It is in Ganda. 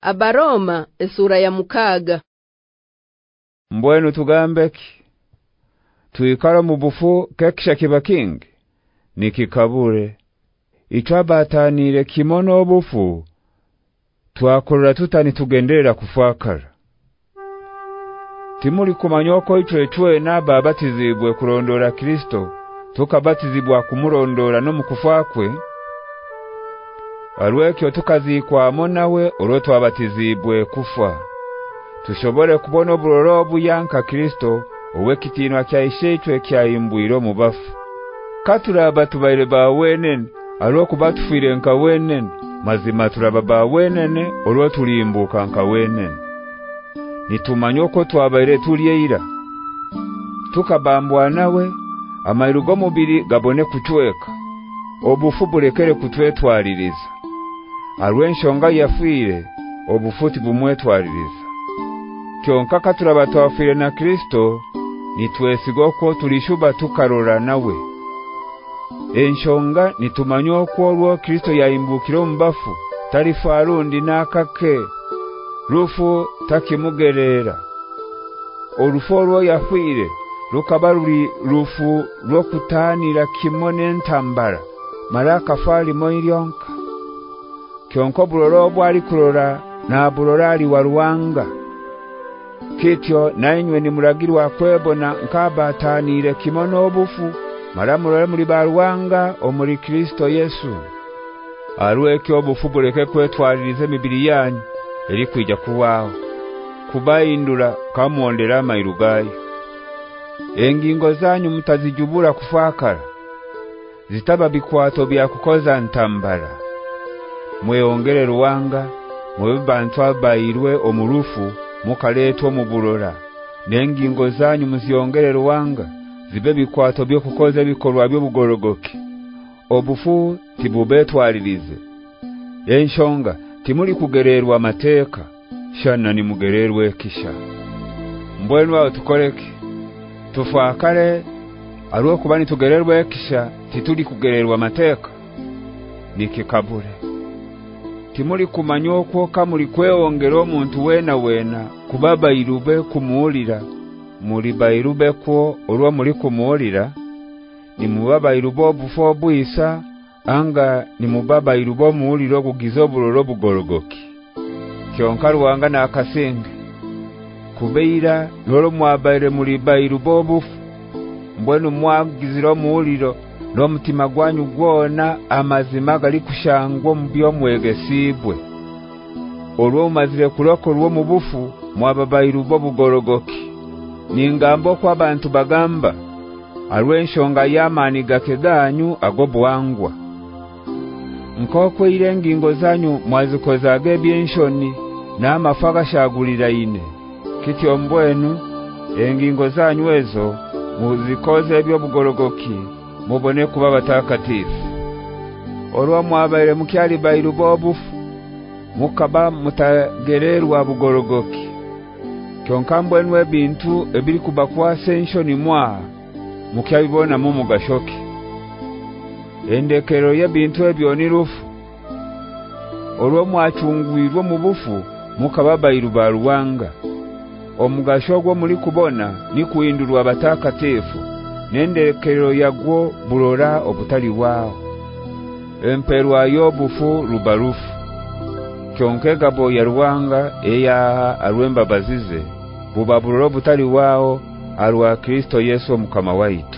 Abaroma esura ya mukaga. Mbwenu tugambeki. Tuikara mu bufu kekisha kibaking nikikabure Itwabatanire kimono obufu. Twakorera tutani tugenderera kufakara Timuri kumanyoko ichwe twe na batizibwe kurondora Kristo. Tukabatizibwa kumurondora no mukufakwe Alwekyo tukazikwa amonawe olwetwa abatizibwe kufa. Tushobore kubona oburorobu yanka Kristo owekitinwa kyaishechwe kyaimbwiro mubafu katuraba tubaire bawenen alwo kubatufire nka wenen mazima turaba bawenene olwo tulimbuka nka wenen nitumanyoko twabaire tulieira tukabambwa nawe amairugo mubiri gabone kuchweka obufu burekere kutwetwaririza alwenshonga yafire obufuti bumwetwaririza kyonka katuraba twafire na Kristo nitwesigoko tulishuba tukarora nawe. Enshonga nitumanyo kwolwo Kristo yaimbukiro mbafu talifarundi nakake. Rufu takimugerera. Oluforo yafire rukabaruri rufu rwokutanira kimone ntambara maraka fali moiryonka kyonko buroro bwali kurora na burorali waruwanga kityo nainywe ni muragirwa kwebona nkaba tanire kimono obufu maramurore muri barwanga omuri Kristo Yesu. Arweke obufu bureke kwetwaririze mibiri yanyu eri kwija kuwao kubayindura kamondera mairugayo engingo zanyu mutazijubura kufakara zitaba bikwato bya kukoza ntambara mweongere ruwanga mwebantu abayirwe omurufu mukaletwa muburora nengingo zanyu muziongere ruwanga zibe bikwato byo kukoza bikorwa byo bugorogoke obufu tibubetwaririze enshonga timuli kugererwa amateka shana ni mugererwe kisha. Mbwenu tukoreke tufakare aruwa kubani tugererwe kisha tituli kugererwa amateka nikikabure timuli kumanyoko kamuli kweongero omuntu wena wena kubaba irube kumuulira. Muri bairube ko olwa muri kumuulira. Ni mubaba irubo bufo buisa anga ni mubaba irubo muuliro kugizo bulolo bugorogoki kyonka ruwanga na akasenge kubeira lolo mwabaire muri bairubo bufu mbwenu mwagiziro muuliro no mutima gwanyu gwona amazima gali kushangwa mbyo mwegesibwe olwo mazire kuloko lwo mubufu mwababayiru bo bugorogoki ningambo kwa bantu bagamba alwenshonga yamani gakeganyu agobwangwa nkoko irengingo zanyu mwazikozaga ebyenshoni na mafaga shagulira ine. Kityo mbwenu engingo zanyu ezo muzikoze ebyo bugorogoki mubone kuba batakatifu. Olwa mwabaire mukyali bayiru bobufu mukaba mutagererwa bugorogoki kyonkambwe nwe bintu ebiri kubakwa senshoni mwa mukyabibona mu mugashoki endekero ye bintu ebyo nirufu olwo mwachungwirwa mu bufu mukaba bayiru baruwanga omugashogwo muri kubona ni kuindurwa batakatifu nendekero yagwo burora obutali wao emperwa yobufu rubarufu kyonke gabo ya ruwanga eya arwemba bazize bubaburoro butali wao arwa Kristo Yesu mukama waitu